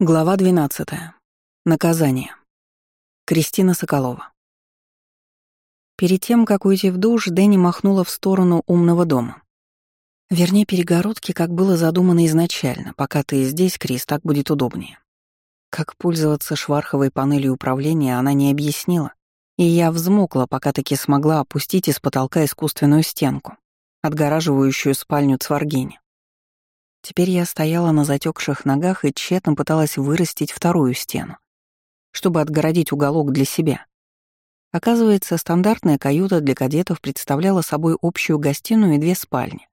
Глава 12. Наказание. Кристина Соколова. Перед тем, как уйти в душ, Дэнни махнула в сторону умного дома. Вернее, перегородки, как было задумано изначально. Пока ты здесь, Крис, так будет удобнее. Как пользоваться шварховой панелью управления, она не объяснила, и я взмокла, пока таки смогла опустить из потолка искусственную стенку, отгораживающую спальню Цваргини. Теперь я стояла на затекших ногах и тщетно пыталась вырастить вторую стену, чтобы отгородить уголок для себя. Оказывается, стандартная каюта для кадетов представляла собой общую гостиную и две спальни.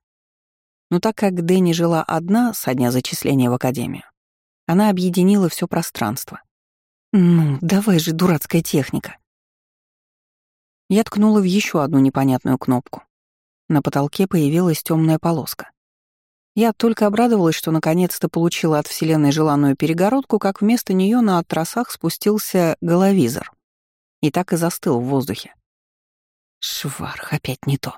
Но так как Дэнни жила одна со дня зачисления в академию, она объединила все пространство. «Ну, давай же, дурацкая техника!» Я ткнула в еще одну непонятную кнопку. На потолке появилась темная полоска. Я только обрадовалась, что наконец-то получила от Вселенной желанную перегородку, как вместо нее на тросах спустился головизор. И так и застыл в воздухе. Шварх, опять не то.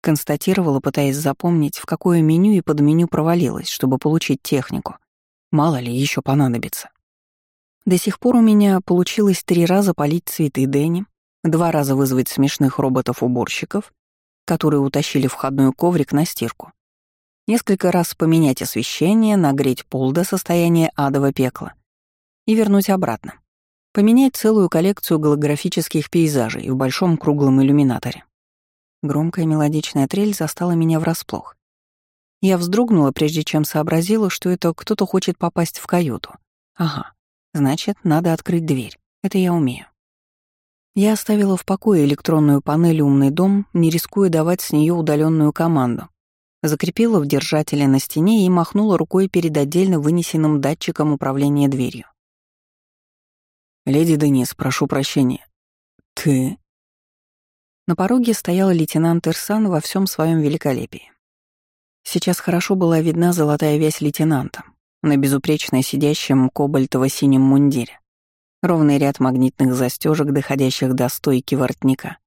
Констатировала, пытаясь запомнить, в какое меню и под меню провалилась, чтобы получить технику. Мало ли, еще понадобится. До сих пор у меня получилось три раза полить цветы Дэнни, два раза вызвать смешных роботов-уборщиков, которые утащили входной коврик на стирку, несколько раз поменять освещение, нагреть пол до состояния адового пекла и вернуть обратно. Поменять целую коллекцию голографических пейзажей в большом круглом иллюминаторе. Громкая мелодичная трель застала меня врасплох. Я вздрогнула, прежде чем сообразила, что это кто-то хочет попасть в каюту. Ага, значит, надо открыть дверь. Это я умею. Я оставила в покое электронную панель «Умный дом», не рискуя давать с нее удаленную команду, закрепила в держателе на стене и махнула рукой перед отдельно вынесенным датчиком управления дверью. «Леди Денис, прошу прощения. Ты...» На пороге стоял лейтенант Ирсан во всем своем великолепии. Сейчас хорошо была видна золотая вязь лейтенанта на безупречно сидящем кобальтово-синем мундире, ровный ряд магнитных застежек, доходящих до стойки воротника,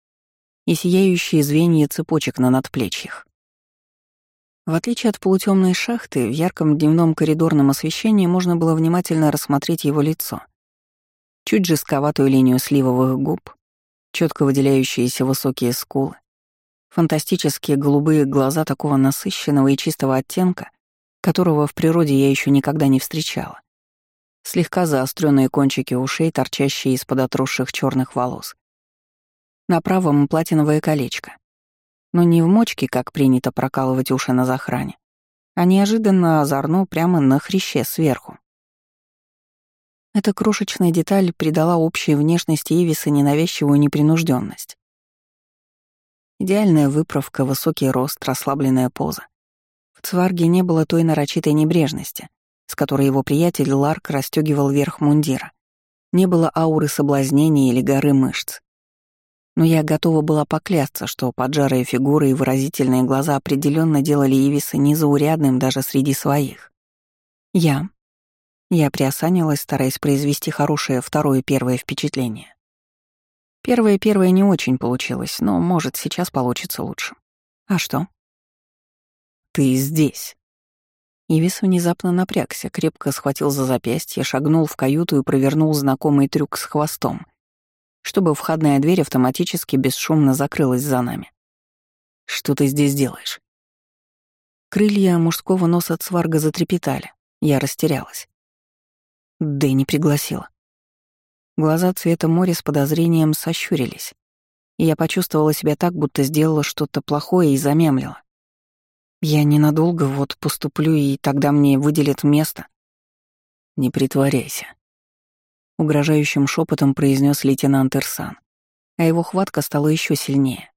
и сияющие звенья цепочек на надплечьях. В отличие от полутемной шахты, в ярком дневном коридорном освещении можно было внимательно рассмотреть его лицо. Чуть жестковатую линию сливовых губ, четко выделяющиеся высокие скулы, фантастические голубые глаза такого насыщенного и чистого оттенка, которого в природе я еще никогда не встречала. Слегка заостренные кончики ушей, торчащие из-под отросших черных волос. На правом платиновое колечко, но не в мочке, как принято прокалывать уши на захране, а неожиданно озорно прямо на хряще сверху. Эта крошечная деталь придала общей внешности Ивиса ненавязчивую непринужденность. Идеальная выправка, высокий рост, расслабленная поза. В Цварге не было той нарочитой небрежности, с которой его приятель Ларк расстегивал верх мундира. Не было ауры соблазнения или горы мышц но я готова была поклясться, что поджарые фигуры и выразительные глаза определенно делали Ивиса незаурядным даже среди своих. Я. Я приосанилась, стараясь произвести хорошее второе первое впечатление. Первое первое не очень получилось, но, может, сейчас получится лучше. А что? «Ты здесь». Ивис внезапно напрягся, крепко схватил за запястье, шагнул в каюту и провернул знакомый трюк с хвостом — чтобы входная дверь автоматически бесшумно закрылась за нами. «Что ты здесь делаешь?» Крылья мужского носа цварга затрепетали. Я растерялась. Дэнни пригласила. Глаза цвета моря с подозрением сощурились, и я почувствовала себя так, будто сделала что-то плохое и замямлила. Я ненадолго вот поступлю, и тогда мне выделят место. Не притворяйся. — угрожающим шепотом произнес лейтенант Ирсан, а его хватка стала еще сильнее.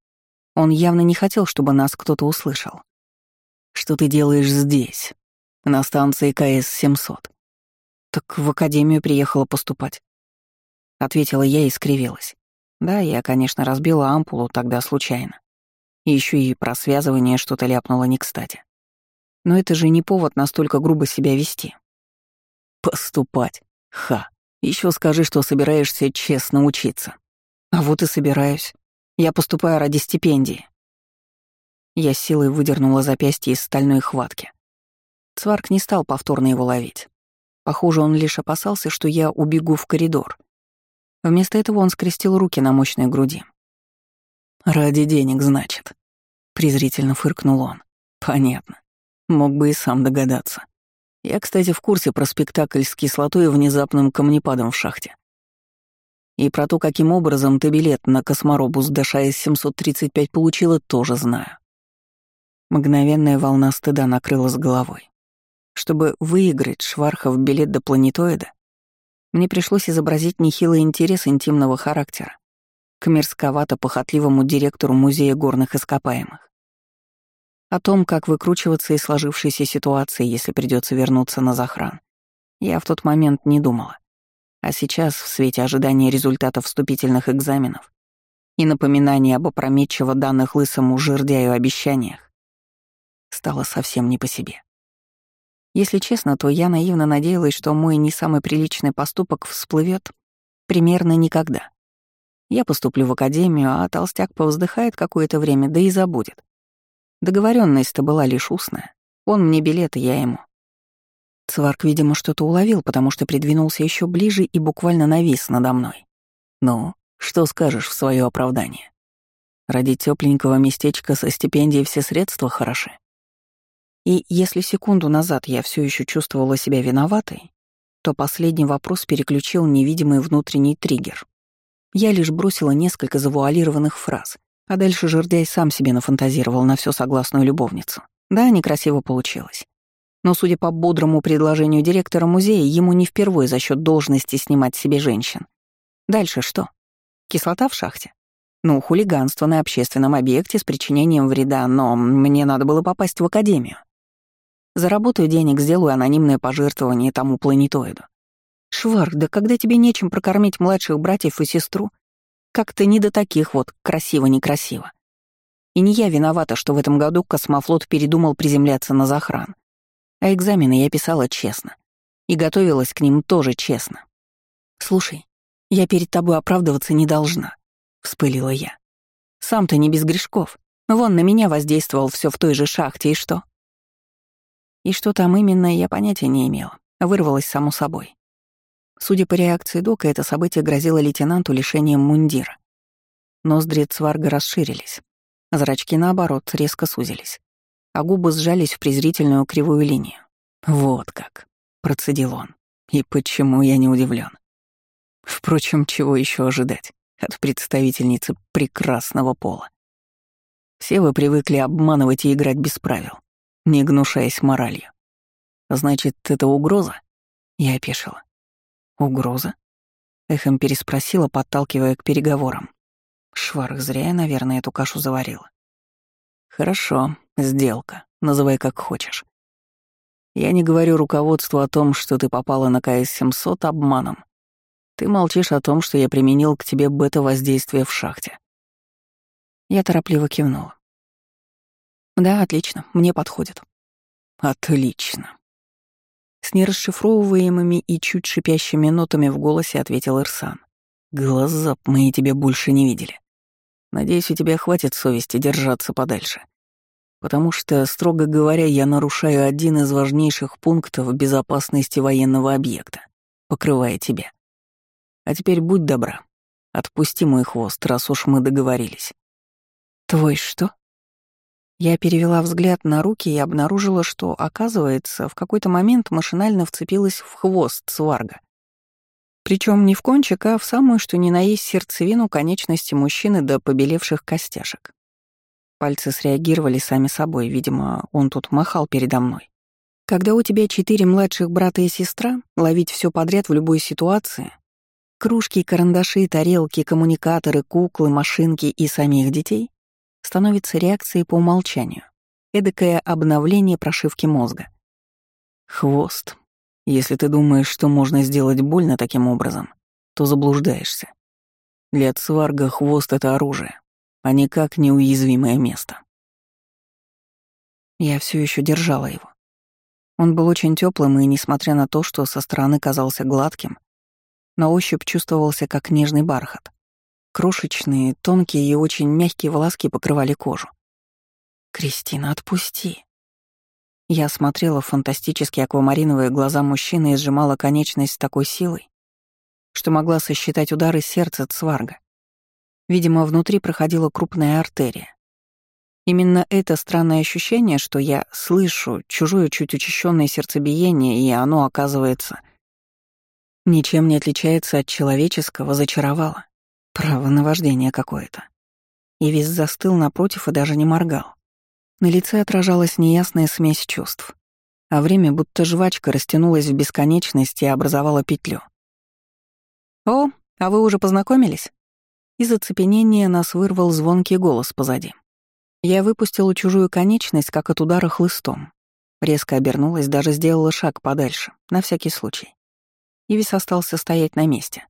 Он явно не хотел, чтобы нас кто-то услышал. «Что ты делаешь здесь, на станции КС-700?» «Так в академию приехала поступать», — ответила я и скривилась. Да, я, конечно, разбила ампулу тогда случайно. Еще и про связывание что-то ляпнула не кстати. Но это же не повод настолько грубо себя вести. «Поступать? Ха!» Еще скажи, что собираешься честно учиться. А вот и собираюсь. Я поступаю ради стипендии. Я силой выдернула запястье из стальной хватки. Цварк не стал повторно его ловить. Похоже, он лишь опасался, что я убегу в коридор. Вместо этого он скрестил руки на мощной груди. «Ради денег, значит», — презрительно фыркнул он. «Понятно. Мог бы и сам догадаться. Я, кстати, в курсе про спектакль с кислотой и внезапным камнепадом в шахте. И про то, каким образом ты билет на косморобус ДШС-735 получила, тоже знаю. Мгновенная волна стыда накрыла с головой. Чтобы выиграть Швархов билет до планетоида, мне пришлось изобразить нехилый интерес интимного характера к мерзковато-похотливому директору Музея горных ископаемых. О том, как выкручиваться из сложившейся ситуации, если придется вернуться на захран, я в тот момент не думала. А сейчас, в свете ожидания результатов вступительных экзаменов и напоминания об опрометчиво данных лысому жердяю обещаниях, стало совсем не по себе. Если честно, то я наивно надеялась, что мой не самый приличный поступок всплывет примерно никогда. Я поступлю в академию, а толстяк повздыхает какое-то время, да и забудет. Договоренность-то была лишь устная. Он мне билет, я ему. Цварк, видимо, что-то уловил, потому что придвинулся еще ближе и буквально навис надо мной. «Ну, что скажешь в свое оправдание? Ради тепленького местечка со стипендией все средства хороши?» И если секунду назад я все еще чувствовала себя виноватой, то последний вопрос переключил невидимый внутренний триггер. Я лишь бросила несколько завуалированных фраз, а дальше жердяй сам себе нафантазировал на все согласную любовницу. Да, некрасиво получилось. Но, судя по бодрому предложению директора музея, ему не впервые за счет должности снимать себе женщин. Дальше что? Кислота в шахте? Ну, хулиганство на общественном объекте с причинением вреда, но мне надо было попасть в академию. Заработаю денег, сделаю анонимное пожертвование тому планетоиду. Шварк, да когда тебе нечем прокормить младших братьев и сестру? Как-то не до таких вот красиво-некрасиво. И не я виновата, что в этом году космофлот передумал приземляться на захран. А экзамены я писала честно. И готовилась к ним тоже честно. «Слушай, я перед тобой оправдываться не должна», — вспылила я. «Сам-то не без грешков. Вон на меня воздействовал все в той же шахте, и что?» И что там именно, я понятия не имела. Вырвалась само собой. Судя по реакции Дока, это событие грозило лейтенанту лишением мундира. Ноздри Цварга расширились. Зрачки, наоборот, резко сузились а губы сжались в презрительную кривую линию. «Вот как», — процедил он. «И почему я не удивлен? Впрочем, чего еще ожидать от представительницы прекрасного пола? Все вы привыкли обманывать и играть без правил, не гнушаясь моралью. Значит, это угроза?» Я опешила. «Угроза?» — эхом переспросила, подталкивая к переговорам. Шварх зря я, наверное, эту кашу заварила. «Хорошо, сделка, называй как хочешь. Я не говорю руководству о том, что ты попала на КС-700 обманом. Ты молчишь о том, что я применил к тебе бета-воздействие в шахте». Я торопливо кивнула. «Да, отлично, мне подходит». «Отлично». С нерасшифровываемыми и чуть шипящими нотами в голосе ответил Ирсан. «Глаза б мои тебя больше не видели. Надеюсь, у тебя хватит совести держаться подальше. Потому что, строго говоря, я нарушаю один из важнейших пунктов безопасности военного объекта, покрывая тебя. А теперь будь добра, отпусти мой хвост, раз уж мы договорились. Твой что? Я перевела взгляд на руки и обнаружила, что, оказывается, в какой-то момент машинально вцепилась в хвост сварга. Причем не в кончик, а в самую, что ни на есть сердцевину конечности мужчины до побелевших костяшек. Пальцы среагировали сами собой, видимо, он тут махал передо мной. Когда у тебя четыре младших брата и сестра, ловить все подряд в любой ситуации — кружки, карандаши, тарелки, коммуникаторы, куклы, машинки и самих детей — становится реакцией по умолчанию, эдакое обновление прошивки мозга. Хвост, если ты думаешь, что можно сделать больно таким образом, то заблуждаешься. Для цварга хвост — это оружие, а никак неуязвимое место. Я все еще держала его. Он был очень теплым и, несмотря на то, что со стороны казался гладким, на ощупь чувствовался как нежный бархат. Крошечные, тонкие и очень мягкие волоски покрывали кожу. «Кристина, отпусти!» Я смотрела в фантастические аквамариновые глаза мужчины и сжимала конечность с такой силой, что могла сосчитать удары сердца Цварга. Видимо, внутри проходила крупная артерия. Именно это странное ощущение, что я слышу чужое чуть учащенное сердцебиение, и оно, оказывается, ничем не отличается от человеческого, зачаровало. Право наваждение какое-то. И весь застыл напротив и даже не моргал. На лице отражалась неясная смесь чувств, а время будто жвачка растянулась в бесконечность и образовала петлю. «О, а вы уже познакомились?» Из оцепенения нас вырвал звонкий голос позади. Я выпустила чужую конечность, как от удара хлыстом. Резко обернулась, даже сделала шаг подальше, на всякий случай. Ивис остался стоять на месте.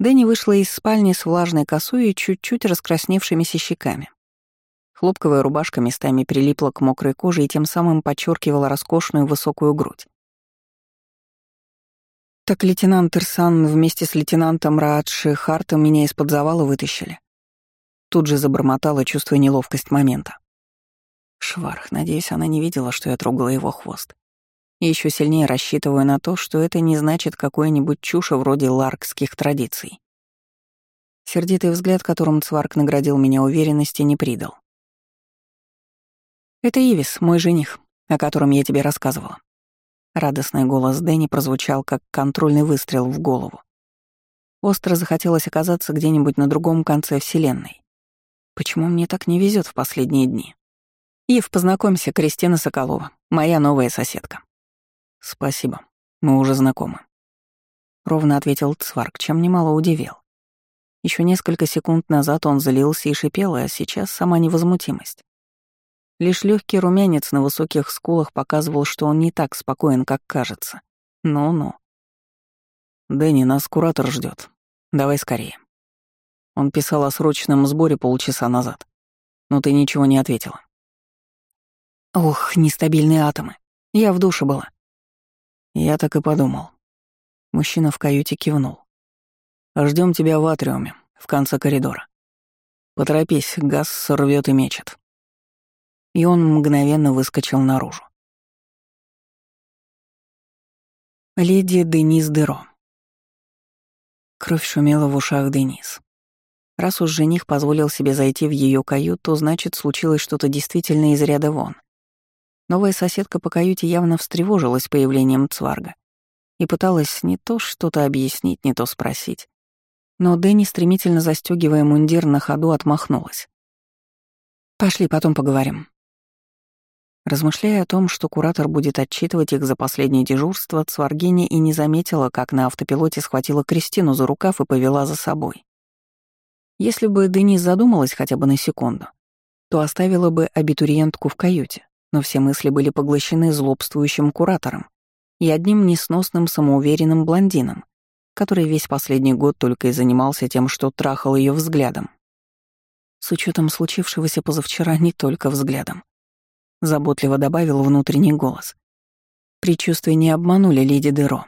Дэнни вышла из спальни с влажной косой и чуть-чуть раскрасневшимися щеками. Хлопковая рубашка местами прилипла к мокрой коже и тем самым подчеркивала роскошную высокую грудь. Так лейтенант Ирсан вместе с лейтенантом Раадши Хартом меня из-под завала вытащили. Тут же забормотала, чувствуя неловкость момента. Шварх, надеюсь, она не видела, что я трогала его хвост. И еще сильнее рассчитываю на то, что это не значит какой-нибудь чушь вроде ларкских традиций. Сердитый взгляд, которым Цварк наградил меня уверенности, не придал. «Это Ивис, мой жених, о котором я тебе рассказывала». Радостный голос Дэнни прозвучал, как контрольный выстрел в голову. Остро захотелось оказаться где-нибудь на другом конце Вселенной. Почему мне так не везет в последние дни? Ив, познакомься, Кристина Соколова, моя новая соседка. Спасибо, мы уже знакомы. Ровно ответил Цварк, чем немало удивил. Еще несколько секунд назад он злился и шипел, а сейчас сама невозмутимость. Лишь легкий румянец на высоких скулах показывал, что он не так спокоен, как кажется. Ну-ну. «Дэнни, нас куратор ждет. Давай скорее». Он писал о срочном сборе полчаса назад. Но ты ничего не ответила. Ох, нестабильные атомы. Я в душе была. Я так и подумал. Мужчина в каюте кивнул. Ждем тебя в атриуме, в конце коридора. Поторопись, газ сорвет и мечет. И он мгновенно выскочил наружу. Леди Денис Деро. Кровь шумела в ушах Денис. Раз уж жених позволил себе зайти в ее каюту, значит, случилось что-то действительно из ряда вон. Новая соседка по каюте явно встревожилась появлением Цварга и пыталась не то что-то объяснить, не то спросить. Но Дэнни, стремительно застегивая мундир на ходу, отмахнулась. «Пошли, потом поговорим». Размышляя о том, что куратор будет отчитывать их за последнее дежурство, Цваргиня и не заметила, как на автопилоте схватила Кристину за рукав и повела за собой. Если бы Денис задумалась хотя бы на секунду, то оставила бы абитуриентку в каюте, но все мысли были поглощены злобствующим куратором и одним несносным самоуверенным блондином, который весь последний год только и занимался тем, что трахал ее взглядом. С учетом случившегося позавчера не только взглядом. Заботливо добавил внутренний голос. Предчувствия не обманули леди Деро.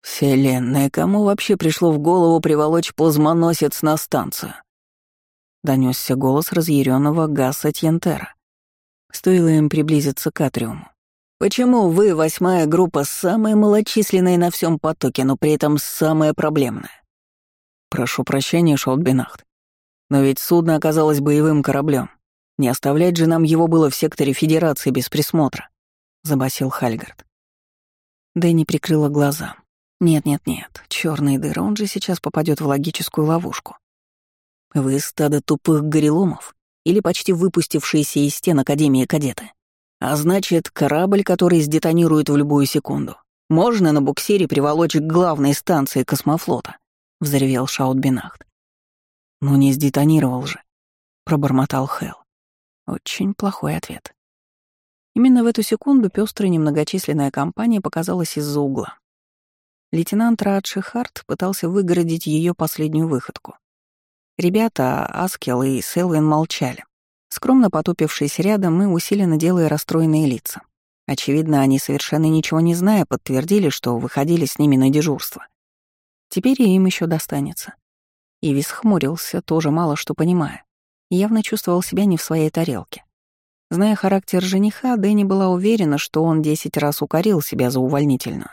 «Вселенная, кому вообще пришло в голову приволочь плазмоносец на станцию?» Донесся голос разъяренного Гасса Тьентера. Стоило им приблизиться к Атриуму. «Почему вы, восьмая группа, самая малочисленная на всем потоке, но при этом самая проблемная?» «Прошу прощения, Шолдбинахт, но ведь судно оказалось боевым кораблем. Не оставлять же нам его было в секторе Федерации без присмотра», — забасил Хальгард. Дэнни прикрыла глаза. Нет-нет-нет, черные дыры, он же сейчас попадет в логическую ловушку. Вы стадо тупых гореломов или почти выпустившиеся из стен Академии кадеты. А значит, корабль, который сдетонирует в любую секунду, можно на буксире приволочь к главной станции космофлота, — взревел Шаутбинахт. «Ну не сдетонировал же», — пробормотал Хел. Очень плохой ответ. Именно в эту секунду пёстрая немногочисленная компания показалась из-за угла. Лейтенант Радши Харт пытался выгородить ее последнюю выходку. Ребята, Аскел и Селвин молчали, скромно потупившись рядом и усиленно делая расстроенные лица. Очевидно, они, совершенно ничего не зная, подтвердили, что выходили с ними на дежурство. Теперь и им еще достанется. Ивис хмурился, тоже мало что понимая. Явно чувствовал себя не в своей тарелке. Зная характер жениха, Дэнни была уверена, что он десять раз укорил себя за увольнительную.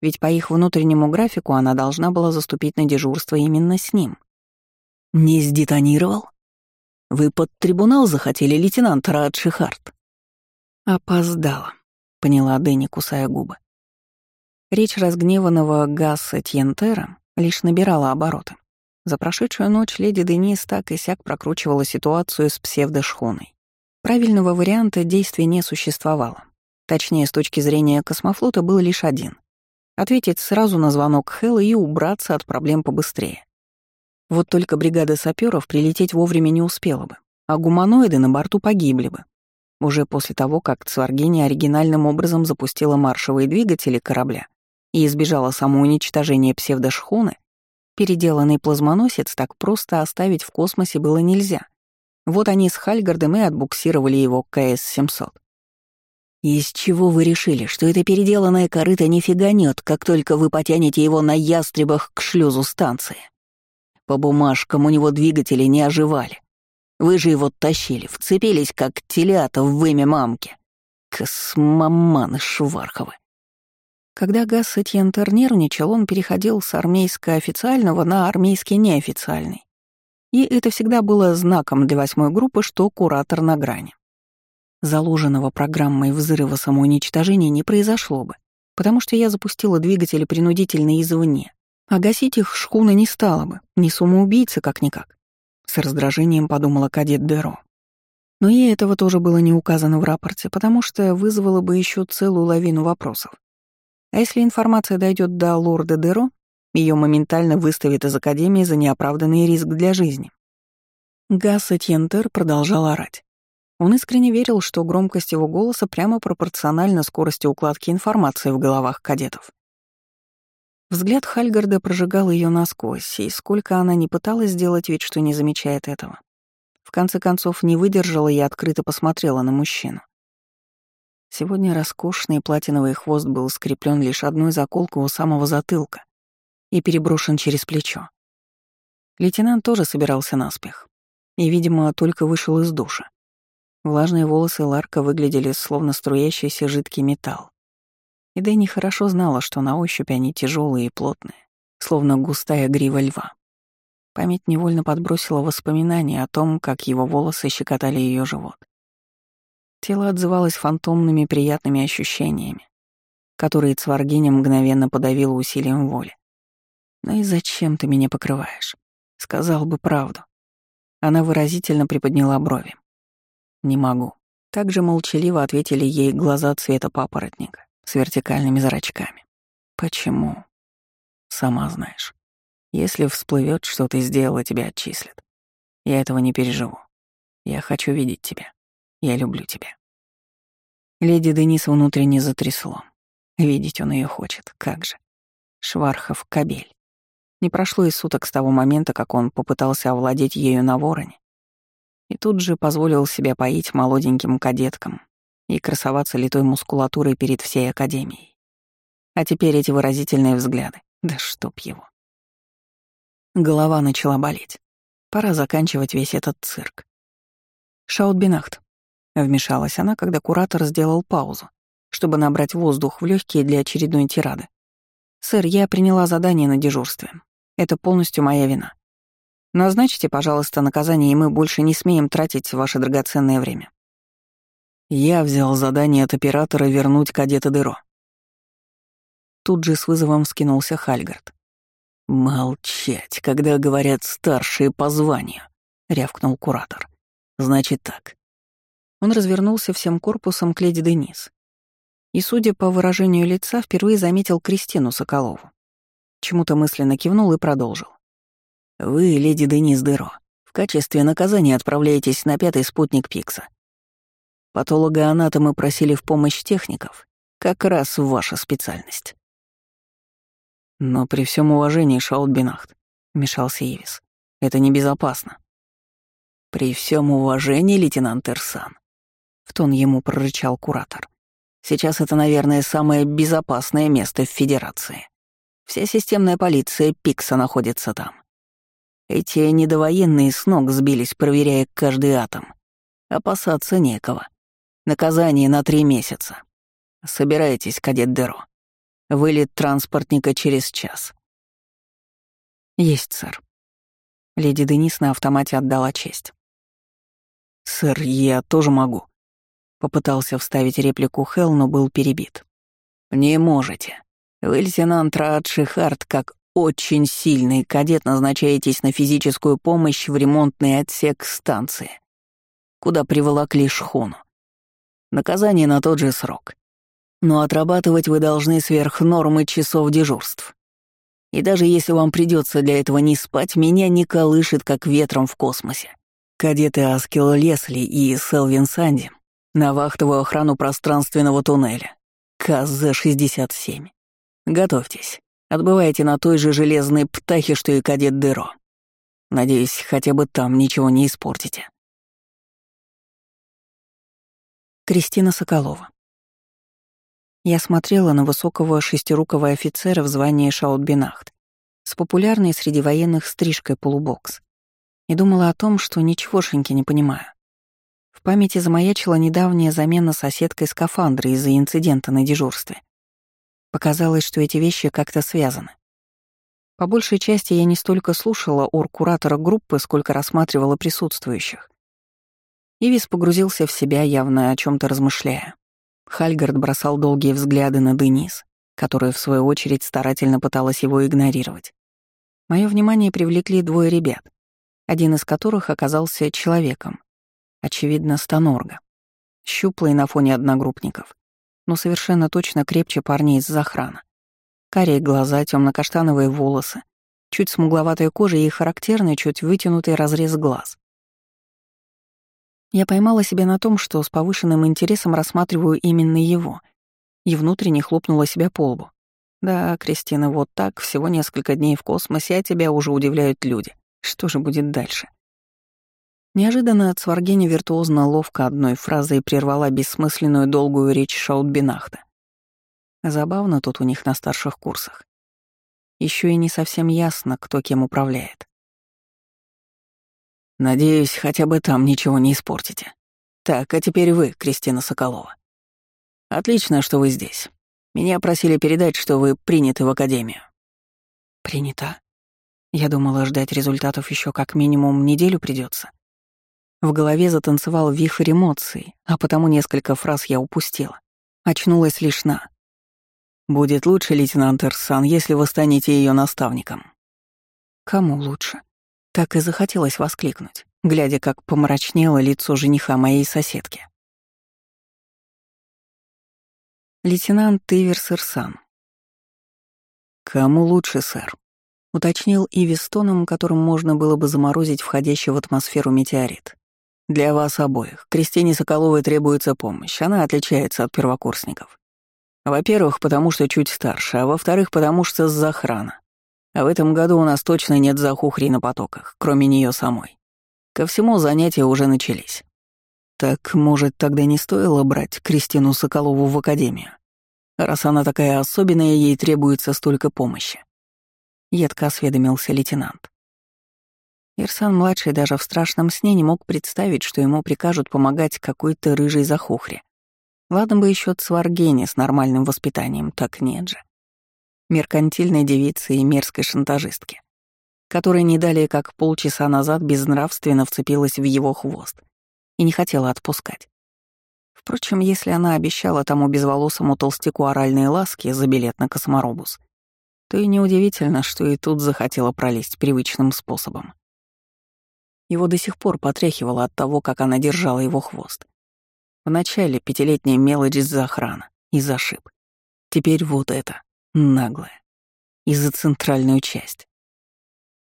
Ведь по их внутреннему графику она должна была заступить на дежурство именно с ним. «Не сдетонировал? Вы под трибунал захотели, лейтенант Рад Шихард?» «Опоздала», — поняла Дэнни, кусая губы. Речь разгневанного Гасса Тьентера лишь набирала обороты. За прошедшую ночь леди Денис так и сяк прокручивала ситуацию с псевдошхуной. Правильного варианта действия не существовало. Точнее, с точки зрения космофлота был лишь один — ответить сразу на звонок Хэлла и убраться от проблем побыстрее. Вот только бригада саперов прилететь вовремя не успела бы, а гуманоиды на борту погибли бы. Уже после того, как Цваргини оригинальным образом запустила маршевые двигатели корабля и избежала самоуничтожения псевдошхуны, переделанный плазмоносец так просто оставить в космосе было нельзя. Вот они с Хальгардом и отбуксировали его к КС-700. «Из чего вы решили, что это переделанное корыто не фиганет, как только вы потянете его на ястребах к шлюзу станции? По бумажкам у него двигатели не оживали. Вы же его тащили, вцепились, как телята в вымя мамки. Космоманы шварховы». Когда Гасс Этьентер нервничал, он переходил с армейско-официального на армейский неофициальный. И это всегда было знаком для восьмой группы, что куратор на грани. Заложенного программой взрыва самоуничтожения не произошло бы, потому что я запустила двигатели принудительно извне, а гасить их шхуна не стала бы, не самоубийца как-никак. С раздражением подумала кадет Деро. Но ей этого тоже было не указано в рапорте, потому что вызвало бы еще целую лавину вопросов. А если информация дойдет до лорда Деро, ее моментально выставят из Академии за неоправданный риск для жизни. Гасса Тьентер продолжал орать. Он искренне верил, что громкость его голоса прямо пропорциональна скорости укладки информации в головах кадетов. Взгляд Хальгарда прожигал ее насквозь, и сколько она не пыталась сделать вид, что не замечает этого. В конце концов, не выдержала и открыто посмотрела на мужчину. Сегодня роскошный платиновый хвост был скреплен лишь одной заколкой у самого затылка, и переброшен через плечо. Лейтенант тоже собирался наспех и, видимо, только вышел из душа. Влажные волосы Ларка выглядели словно струящийся жидкий металл. И Дэнни хорошо знала, что на ощупь они тяжелые и плотные, словно густая грива льва. Память невольно подбросила воспоминания о том, как его волосы щекотали ее живот. Тело отзывалось фантомными приятными ощущениями, которые Цваргиня мгновенно подавила усилием воли. «Ну и зачем ты меня покрываешь? Сказал бы правду». Она выразительно приподняла брови. «Не могу». Так же молчаливо ответили ей глаза цвета папоротника с вертикальными зрачками. «Почему?» «Сама знаешь. Если всплывет, что ты сделала, тебя отчислят. Я этого не переживу. Я хочу видеть тебя. Я люблю тебя». Леди Денис внутренне затрясло. Видеть он ее хочет, как же. Швархов кабель. Не прошло и суток с того момента, как он попытался овладеть ею на вороне. И тут же позволил себя поить молоденьким кадеткам и красоваться литой мускулатурой перед всей Академией. А теперь эти выразительные взгляды. Да чтоб его. Голова начала болеть. Пора заканчивать весь этот цирк. «Шаутбинахт», — вмешалась она, когда куратор сделал паузу, чтобы набрать воздух в легкие для очередной тирады. «Сэр, я приняла задание на дежурстве. Это полностью моя вина. Назначьте, пожалуйста, наказание, и мы больше не смеем тратить ваше драгоценное время. Я взял задание от оператора вернуть кадета Деро. Тут же с вызовом вскинулся Хальгард. «Молчать, когда говорят старшие по званию», — рявкнул куратор. «Значит так». Он развернулся всем корпусом к леди Денис. И, судя по выражению лица, впервые заметил Кристину Соколову. Чему-то мысленно кивнул и продолжил. «Вы, леди Денис Деро, в качестве наказания отправляетесь на пятый спутник Пикса. Патологоанатомы просили в помощь техников, как раз ваша специальность». «Но при всем уважении, Шаутбинахт», — вмешался Ивис, — «это небезопасно». «При всем уважении, лейтенант Эрсан», — в тон ему прорычал куратор. «Сейчас это, наверное, самое безопасное место в Федерации». Вся системная полиция Пикса находится там. Эти недовоенные с ног сбились, проверяя каждый атом. Опасаться некого. Наказание на три месяца. Собирайтесь, кадет Деро. Вылет транспортника через час. Есть, сэр. Леди Денис на автомате отдала честь. «Сэр, я тоже могу», — попытался вставить реплику Хелл, но был перебит. «Не можете. Вы, лейтенант Раат Шихард, как очень сильный кадет назначаетесь на физическую помощь в ремонтный отсек станции, куда приволокли шхуну. Наказание на тот же срок. Но отрабатывать вы должны сверх нормы часов дежурств. И даже если вам придется для этого не спать, меня не колышет, как ветром в космосе. Кадеты Аскел Лесли и Селвин Санди на вахтовую охрану пространственного туннеля. КЗ-67. Готовьтесь. Отбывайте на той же железной птахе, что и кадет Деро. Надеюсь, хотя бы там ничего не испортите. Кристина Соколова. Я смотрела на высокого шестирукого офицера в звании Шаутбинахт с популярной среди военных стрижкой полубокс и думала о том, что ничегошеньки не понимаю. В памяти замаячила недавняя замена соседкой скафандра из-за инцидента на дежурстве. Показалось, что эти вещи как-то связаны. По большей части я не столько слушала ор-куратора группы, сколько рассматривала присутствующих. Ивис погрузился в себя, явно о чем то размышляя. Хальгард бросал долгие взгляды на Денис, которая, в свою очередь, старательно пыталась его игнорировать. Мое внимание привлекли двое ребят, один из которых оказался человеком, очевидно, Станорга, щуплый на фоне одногруппников, но совершенно точно крепче парней из охраны. Карие глаза, темно каштановые волосы, чуть смугловатая кожа и характерный, чуть вытянутый разрез глаз. Я поймала себя на том, что с повышенным интересом рассматриваю именно его, и внутренне хлопнула себя по лбу. Да, Кристина, вот так, всего несколько дней в космосе, а тебя уже удивляют люди. Что же будет дальше? Неожиданно Цваргеня виртуозно ловко одной фразой прервала бессмысленную долгую речь Шаутбинахта. Забавно тут у них на старших курсах. Еще и не совсем ясно, кто кем управляет. Надеюсь, хотя бы там ничего не испортите. Так, а теперь вы, Кристина Соколова. Отлично, что вы здесь. Меня просили передать, что вы приняты в академию. Принята? Я думала, ждать результатов еще как минимум неделю придется. В голове затанцевал вихрь эмоций, а потому несколько фраз я упустила. Очнулась лишь на «Будет лучше, лейтенант Эрсан, если вы станете ее наставником». Кому лучше? Так и захотелось воскликнуть, глядя, как помрачнело лицо жениха моей соседки. Лейтенант Тиверс Ирсан. «Кому лучше, сэр?» — уточнил Иви с тоном, которым можно было бы заморозить входящий в атмосферу метеорит. «Для вас обоих. Кристине Соколовой требуется помощь. Она отличается от первокурсников. Во-первых, потому что чуть старше, а во-вторых, потому что с охрана. А в этом году у нас точно нет захухри на потоках, кроме нее самой. Ко всему занятия уже начались. Так, может, тогда не стоило брать Кристину Соколову в академию? Раз она такая особенная, ей требуется столько помощи. Едко осведомился лейтенант. Ирсан-младший даже в страшном сне не мог представить, что ему прикажут помогать какой-то рыжей захухре. Ладно бы еще Цваргене с нормальным воспитанием, так нет же меркантильной девицы и мерзкой шантажистки, которая не далее как полчаса назад безнравственно вцепилась в его хвост и не хотела отпускать. Впрочем, если она обещала тому безволосому толстяку оральные ласки за билет на косморобус, то и неудивительно, что и тут захотела пролезть привычным способом. Его до сих пор потряхивало от того, как она держала его хвост. Вначале пятилетняя мелочь из-за охраны и зашиб. Теперь вот это. Наглая. И за центральную часть.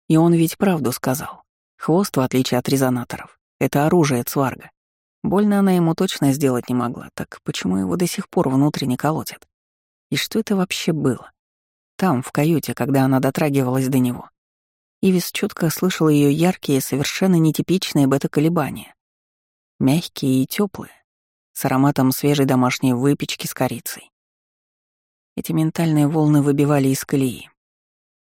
И он ведь правду сказал. Хвост, в отличие от резонаторов, это оружие Цварга. Больно она ему точно сделать не могла, так почему его до сих пор внутренне колотит? И что это вообще было? Там, в каюте, когда она дотрагивалась до него. Ивис четко слышал ее яркие, совершенно нетипичные бета-колебания. Мягкие и теплые, с ароматом свежей домашней выпечки с корицей. Эти ментальные волны выбивали из колеи.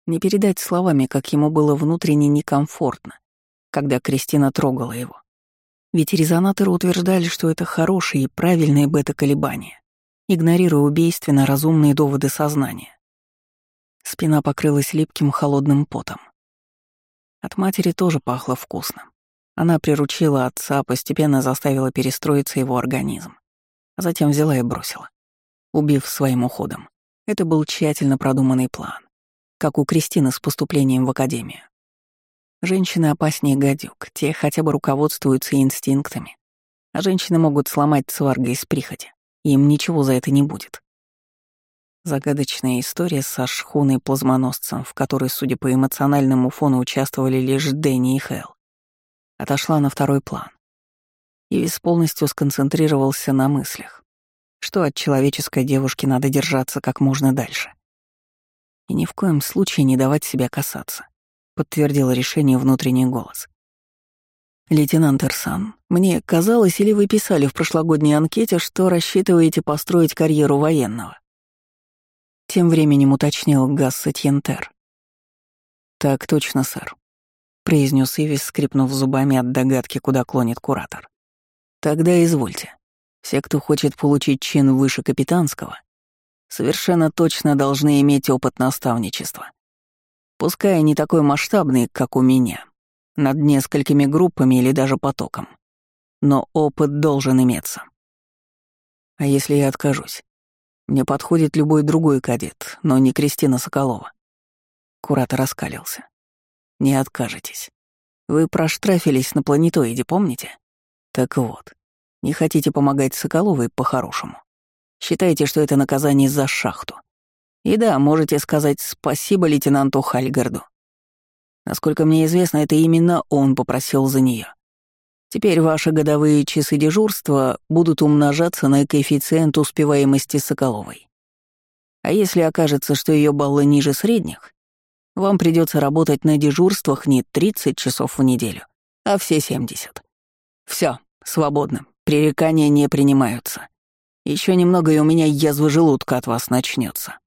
Не передать словами, как ему было внутренне некомфортно, когда Кристина трогала его. Ведь резонаторы утверждали, что это хорошие и правильные бета-колебания, игнорируя убийственно разумные доводы сознания. Спина покрылась липким холодным потом. От матери тоже пахло вкусно. Она приручила отца, постепенно заставила перестроиться его организм. А затем взяла и бросила, убив своим уходом. Это был тщательно продуманный план, как у Кристины с поступлением в академию. Женщины опаснее гадюк, те хотя бы руководствуются инстинктами. А женщины могут сломать сварга из прихоти, им ничего за это не будет. Загадочная история со шхуной-плазмоносцем, в которой, судя по эмоциональному фону, участвовали лишь Дэнни и Хэл, отошла на второй план. Ивис полностью сконцентрировался на мыслях, что от человеческой девушки надо держаться как можно дальше. И ни в коем случае не давать себя касаться, подтвердил решение внутренний голос. «Лейтенант Эрсан, мне казалось, или вы писали в прошлогодней анкете, что рассчитываете построить карьеру военного?» Тем временем уточнил Гасса Тьентер. «Так точно, сэр», — произнес Ивис, скрипнув зубами от догадки, куда клонит куратор. «Тогда извольте. Все, кто хочет получить чин выше капитанского, совершенно точно должны иметь опыт наставничества. Пускай не такой масштабный, как у меня, над несколькими группами или даже потоком. Но опыт должен иметься. А если я откажусь? Мне подходит любой другой кадет, но не Кристина Соколова. Куратор раскалился. Не откажетесь. Вы проштрафились на планетоиде, помните? Так вот, не хотите помогать Соколовой по-хорошему. Считаете, что это наказание за шахту. И да, можете сказать спасибо лейтенанту Хальгарду. Насколько мне известно, это именно он попросил за нее. Теперь ваши годовые часы дежурства будут умножаться на коэффициент успеваемости Соколовой. А если окажется, что ее баллы ниже средних, вам придется работать на дежурствах не 30 часов в неделю, а все 70. Все, свободно, пререкания не принимаются. Еще немного, и у меня язва желудка от вас начнется.